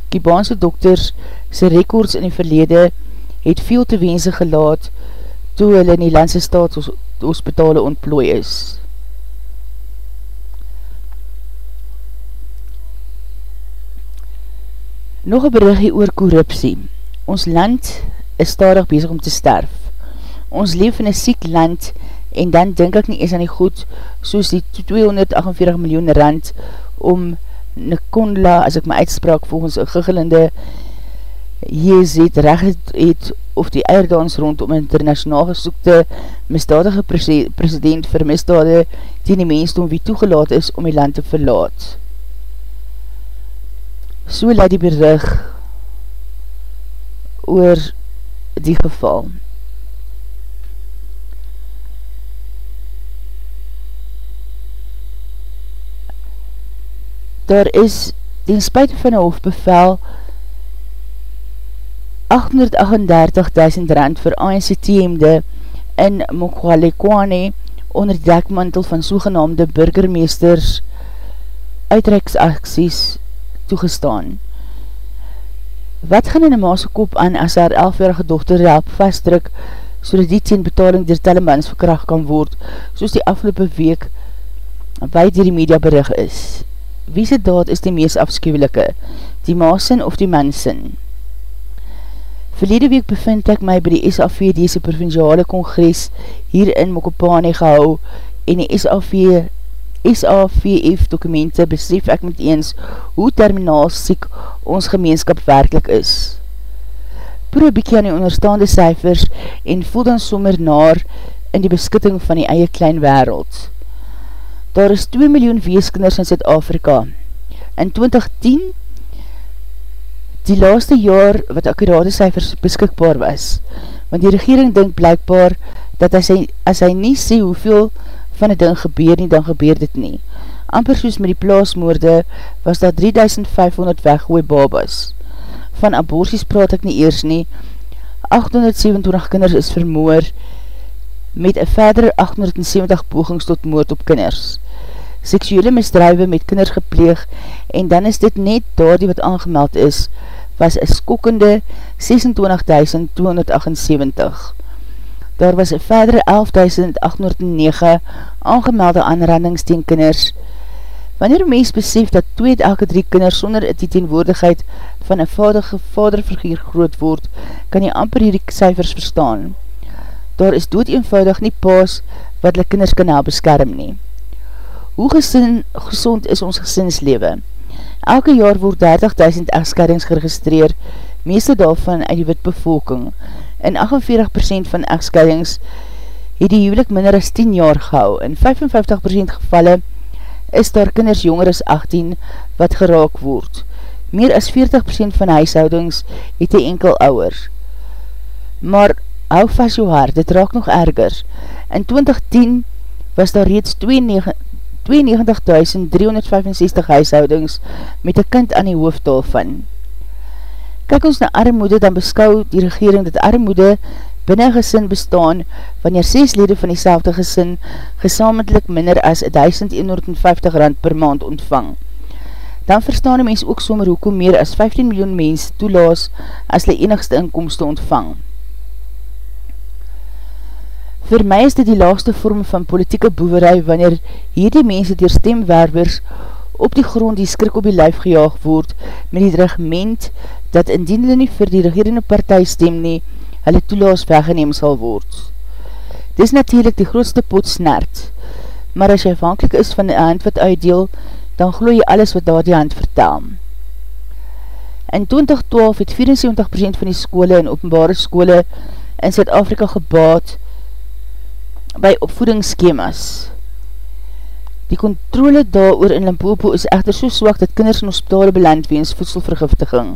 Cubaanse dokters sy rekords in die verlede het veel te wense gelaat toe hulle in die landse staatshospitale ontplooi is. Nog een berichtje oor korruptie. Ons land is stadig bezig om te sterf. Ons leef in een siek land en en dan denk ek nie is aan die goed soos die 248 miljoen rand om Nekondla, as ek my uitspraak volgens een giggelende JZ recht het of die eierdans rondom internationaal gesoekte misdadige president vir misdade die die mensdom wie toegelaat is om die land te verlaat. So laat die berig oor die geval. Daar is ten spuit van een hofbevel 838.000 rand vir ANC-teemde in Mokwalekwane onder die dekmantel van sogenaamde burgermeesters uitreiksaksies toegestaan. Wat gaan in die maas kop aan as haar 11-jarige dochter help vastdruk so dat die teen betaling dier telemans verkracht kan word soos die afgelopen week wijd die media berig is? Wie sy daad is die mees afskuwelike, die maasin of die mansin? Verlede week bevind ek my by die SAVD'se provinciale kongres hier in Mokopane gehou en die SAV, SAVF dokumente besef ek met eens hoe terminaal siek ons gemeenskap werkelijk is. Proe bykie aan die onderstaande cijfers en voel dan sommer naar in die beskitting van die eie klein wereld. Daar is 2 miljoen weeskinders in Zuid-Afrika. In 2010, die laaste jaar wat akkurate cijfers beskikbaar was, want die regering denk blijkbaar dat as hy, as hy nie sê hoeveel van die ding gebeur nie, dan gebeur dit nie. Amper soos met die plaasmoorde was daar 3500 weggooi babas. Van aborties praat ek nie eers nie. 827 kinders is vermoor, met een verdere 870 pogings tot moord op kinders. Seksuele misdrijwe met kinders gepleeg en dan is dit net daar die wat aangemeld is, was een skokkende 26.278. Daar was een verdere 11.809 aangemelde aanrandings teen kinders. Wanneer een mens besef dat 2 elke 3 kinders sonder die teenwoordigheid van een vaderge vadervergeer groot word, kan jy amper hierdie cijfers verstaan daar is dood eenvoudig nie paas wat die kinders kan help beskerm nie. Hoe gesin, gezond is ons gesinslewe? Elke jaar word 30.000 echtskerdings geregistreer, meeste daarvan uit die wit bevolking. In 48% van echtskerdings het die huwelik minder as 10 jaar gehou. In 55% gevalle is daar kinders jonger as 18 wat geraak word. Meer as 40% van huishoudings het die enkel ouwer. Maar hou vast jou hart, dit raak nog erger. In 2010 was daar reeds 92.365 huishoudings met een kind aan die hoofdtal van. Kijk ons na armoede, dan beskou die regering dat armoede binnen gesin bestaan wanneer 6 lede van die gesin gesamentlik minder as 1150 rand per maand ontvang. Dan verstaan die mens ook sommer hoekom meer as 15 miljoen mens toelaas as die enigste inkomste ontvang. Voor my is dit die laagste vorm van politieke boeverij wanneer hierdie mense dier stemwervers op die grond die skrik op die lijf gejaag word met die dreigement dat indien hulle nie vir die regerende partij stem nie, hulle toelaas weggeneem sal word. Dit is natuurlijk die grootste pot snert, maar as jy afhankelijk is van die hand wat uitdeel, dan gloe jy alles wat daar die hand vertel. In 2012 het 74% van die skole en openbare skole in Zuid-Afrika gebaat by opvoedingsschemas. Die controle daar oor in Limpopo is echter so swak dat kinders in hospitale beland weens voedselvergiftiging.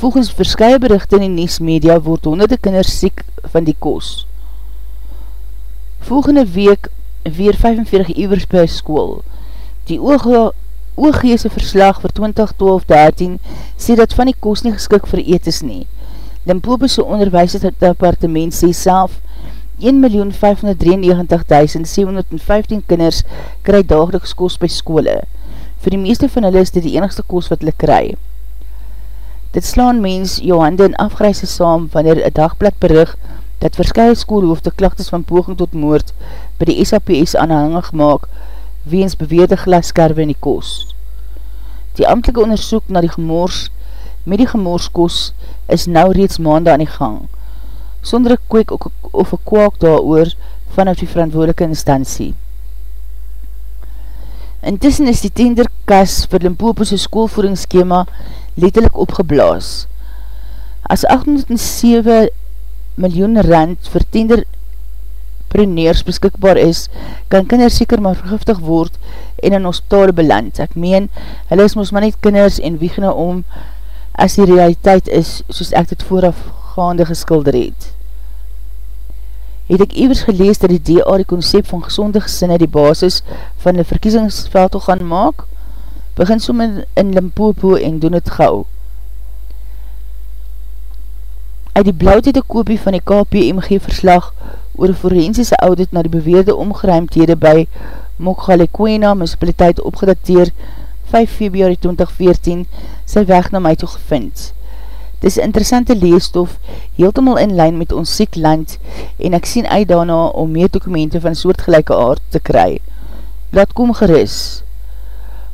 Volgens verskye berichte in die Nies media word honderde kinders siek van die koos. Volgende week weer 45 uwers by school. Die ooggeese verslag vir 2012-13 sê dat van die koos nie geskik vir eet is nie. Limpopo'se onderwijsdepartement sê self 1.593.715 kinders kry dageliks koos by skole. Voor die meeste van hulle is dit die enigste koos wat hulle kry. Dit slaan mens jou hande in afgryse saam wanneer een dagblad berig dat verskye skoolhoofde klachtes van poging tot moord by die SAPS aanhangig maak weens beweerde glaskerwe in die koos. Die amtelike onderzoek na die gemoors met die gemoorskoos is nou reeds maande aan die gang sonder een kwek of een kwaak daar oor vanaf die verantwoordelike instantie. Intussen is die tenderkas vir Limpopo'se schoolvoeringsskema letterlik opgeblaas. As 807 miljoen rand vir tenderpreneers beskikbaar is, kan kinders seker maar vergiftig word en in hospitale beland. Ek meen, hulle is ons maar net kinders en wiegene om as die realiteit is, soos ek dit voorafgaande geskilder het het ek evers gelees dat die DA die concept van gezonde gesinne die basis van die verkiesingsveld gaan maak, begin som in, in Limpopo en doen het gauw. Uit die blauwtede kopie van die KPMG verslag oor die forensische audit na die beweerde omgeruimdhede by Mokhalekwena municipaliteit opgedateer 5 februari 2014 sy weg na my toe gevind. Dit is interessante leestof, heeltemal in lijn met ons siek land en ek sien uit daarna om meer dokumente van soortgelijke aard te kry. Laat kom geris.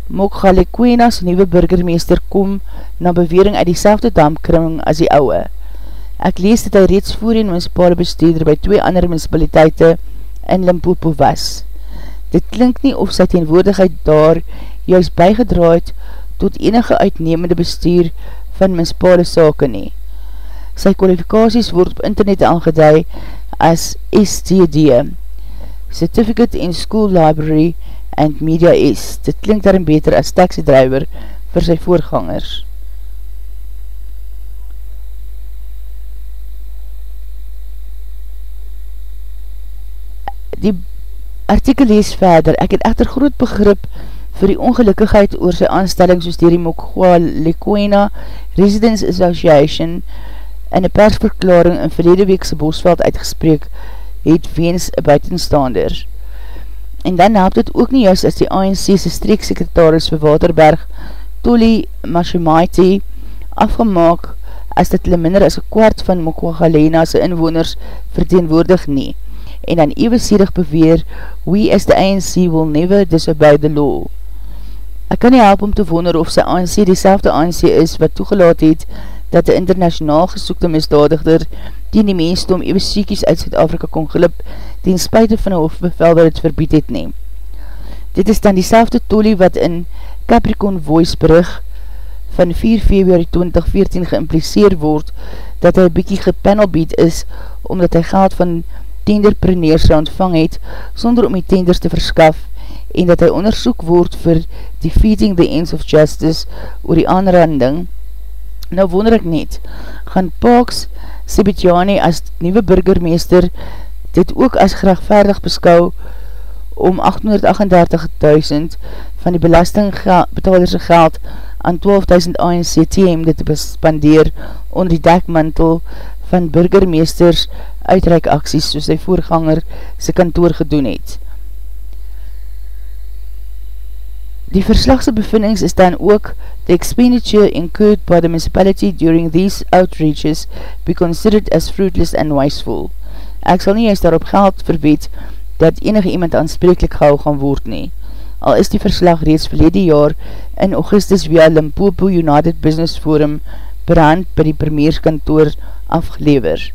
Mok Galekwena's nieuwe burgermeester kom na bewering uit die dampkrimming as die ouwe. Ek lees dat hy reeds voorheen municipale bestuurder by twee andere municipaliteite in Limpopo was. Dit klink nie of sy teenwoordigheid daar juist bijgedraaid tot enige uitnemende bestuur van menspale sake nie. Sy kwalifikaties word op internet aangeduid as STD, Certificate in School Library and Media is. Dit klink daarin beter as taxi driver vir sy voorgangers. Die artikel lees verder, ek het echter groot begrip vir die ongelukkigheid oor sy aanstelling soos dier die Mokwa Lekoena Residence Association in een persverklaring in verlede weekse Bosveld uitgespreek het weens een buitenstaander. En dan helpt het ook nie juist as die ANC'se streeksekretaris vir Waterberg Toli Mashimaiti afgemaak as dit hulle minder as een kwart van Mokwagalena sy inwoners verteenwoordig nie en dan evensiedig beweer we as the ANC will never disobey the law. Ek kan nie help om te wonder of sy ANC die selfde ANC is wat toegelaat het dat die internationaal gesoekte misdadigder die die mensdom ewe siekies uit Zuid-Afrika kon glip ten spuite van een hofbevel wat het verbied het neem. Dit is dan die selfde tolie wat in Capricorn Voice berig van 4 februari 2014 geïmpliseer word dat hy bykie gepanelbeat is omdat hy geld van tenderpreneers ontvang het sonder om die tenders te verskaf en dat hy onderzoek word vir defeating the ends of justice oor die aanranding. Nou wonder ek net, gaan Paaks Sibitjani as nieuwe burgermeester dit ook as gerechtvaardig beskou om 838.000 van die belastingbetalerse geld aan 12.000 ANC TMD te bespandeer onder die dekmantel van burgermeesters uitreikaksies soos sy voorganger sy kantoor gedoen het. Die verslagse bevindings is dan ook the expenditure incurred by the municipality during these outreaches be considered as fruitless and wasteful. Ek sal nie juist daarop geld verweet dat enige iemand aanspreeklik gehou gaan word nie. Al is die verslag reeds verlede jaar in augustus via Limpopo United Business Forum brand by die premierskantoor afgelever.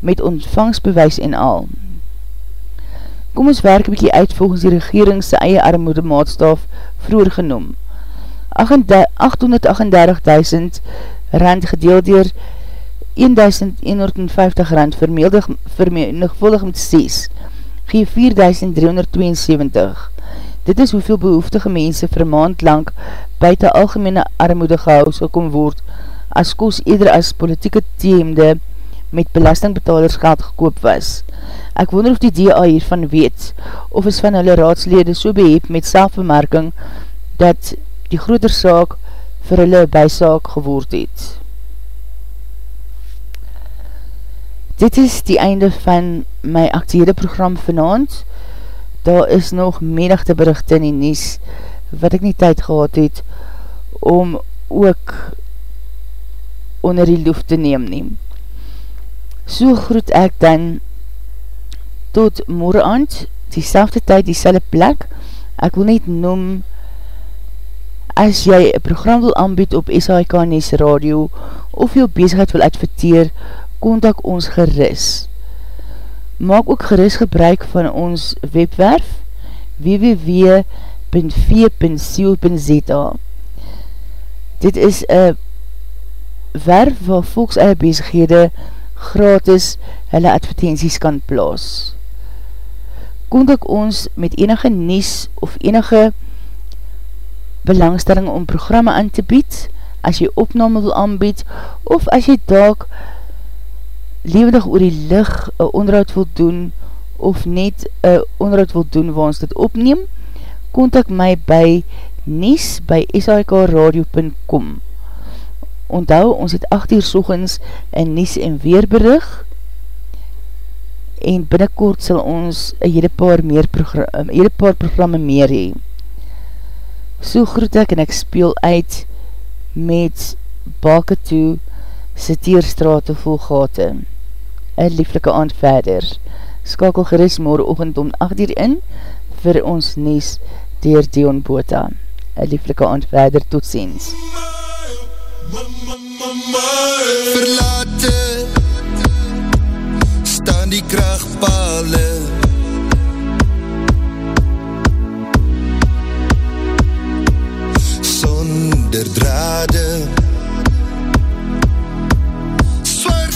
Met ontvangsbewys en al. Kom ons werk bykie uit volgens die regering sy eie armoede maatstaf vroeger genoem. 838.000 rand gedeeld door 1150 rand vermenigvuldig met 6 gee 4372. Dit is hoeveel behoeftige mense vir maand lang buiten algemene armoede gehou sal kom word as kos eerder as politieke teemde met belastingbetalers geld gekoop was. Ek wonder of die DA hiervan weet, of is van hulle raadslede so beheep met selfbemerking, dat die groter saak vir hulle bysaak geword het. Dit is die einde van my actiede program vanavond. Daar is nog menigte berichte in die nies, wat ek nie tyd gehad het, om ook onder die loef te neem neem. So groet ek dan tot morgen aand, die selfde tyd, die selfde plek. Ek wil net noem, as jy een program wil aanbied op SHK Nes Radio, of jou bezigheid wil adverteer, kontak ons geris. Maak ook geris gebruik van ons webwerf, www.v.co.za Dit is een werf waar volks eie bezighede gratis hulle advertenties kan plaas. Kontak ons met enige nies of enige belangstelling om programme aan te bied, as jy opname wil aanbied, of as jy daak levendig oor die lig een onderhoud wil doen, of net een onderhoud wil doen waar ons dit opneem, kontak my by nies by shikradio.com Onthou, ons het 8 uur soegens in nies en weerberig, en binnenkort sal ons hele paar, meer program, hele paar programme meer hee. So groet ek en ek speel uit met Bake toe sy teerstraat vol gate. Een lieflike aand verder. Skakel geris morgen oogend om 8 uur in vir ons nies dier Dion Bota. Een lieflike aand verder, tot ziens. Verlate. Staan die krachtpale Sonder drade. Swart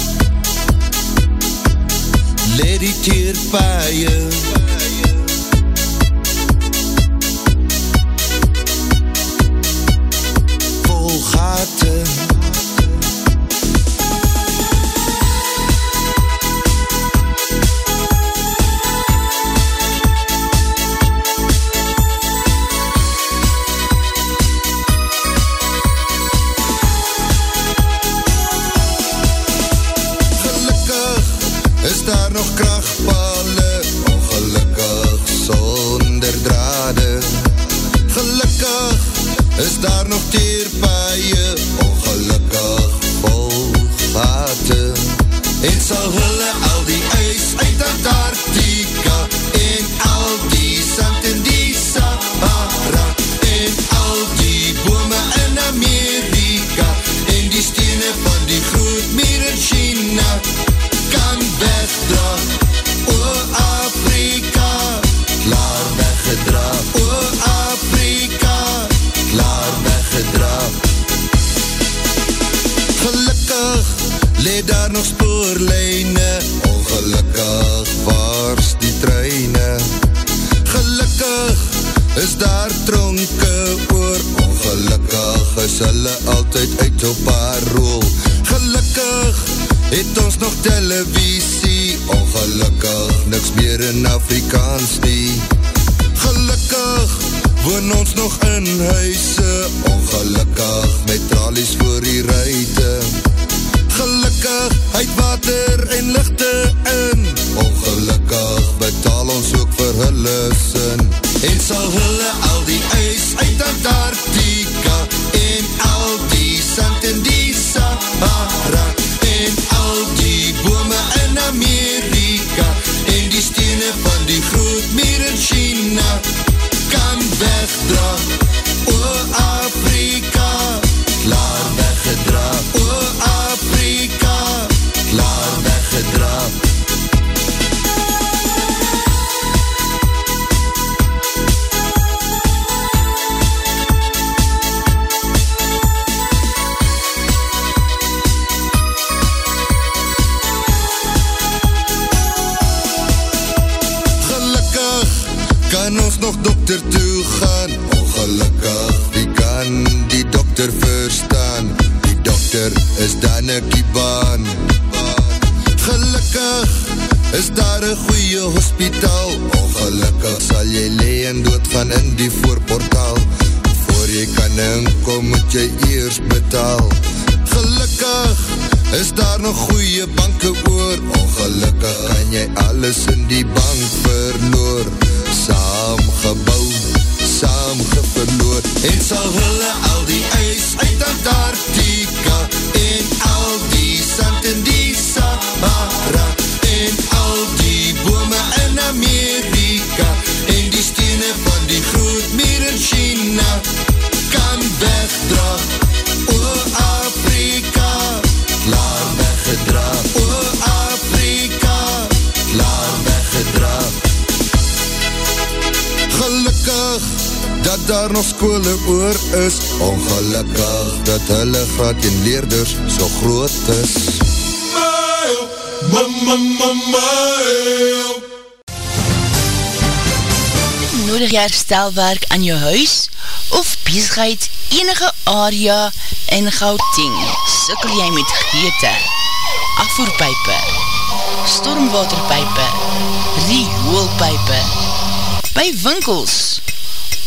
Let die teerpaaie is daar nog teerpaaie En In Afrikaans nie. Gelukkig woon ons nog in huise, dokter verstaan? Die dokter is dan een kiebaan Gelukkig is daar een goeie hospitaal. Ongelukkig sal jy lee en doodgaan in die voorportaal. Voor jy kan inkom moet jy eers betaal. Gelukkig is daar nog goeie banke oor. Ongelukkig kan jy alles in die bank verloor. Saam gebouw, saam geverloor. En sal hulle al die ijs uit Antarctica En al die sand in die Sahara En al die bome in Amerika En die stene van die groot meer in China Kan wegdra. O Afrika, klaar weggedra O Afrika, klaar weggedra Gelukkig dat daar nog skole oor is. Ongelukkig dat hulle graad en leerders so groot is. Nodig jy herstelwerk aan jou huis of bezigheid enige area in Gauteng? Sikkel jy met geëte, afvoerpijpe, stormwaterpijpe, rioolpijpe, by winkels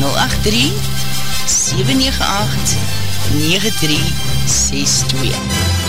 083 798 9362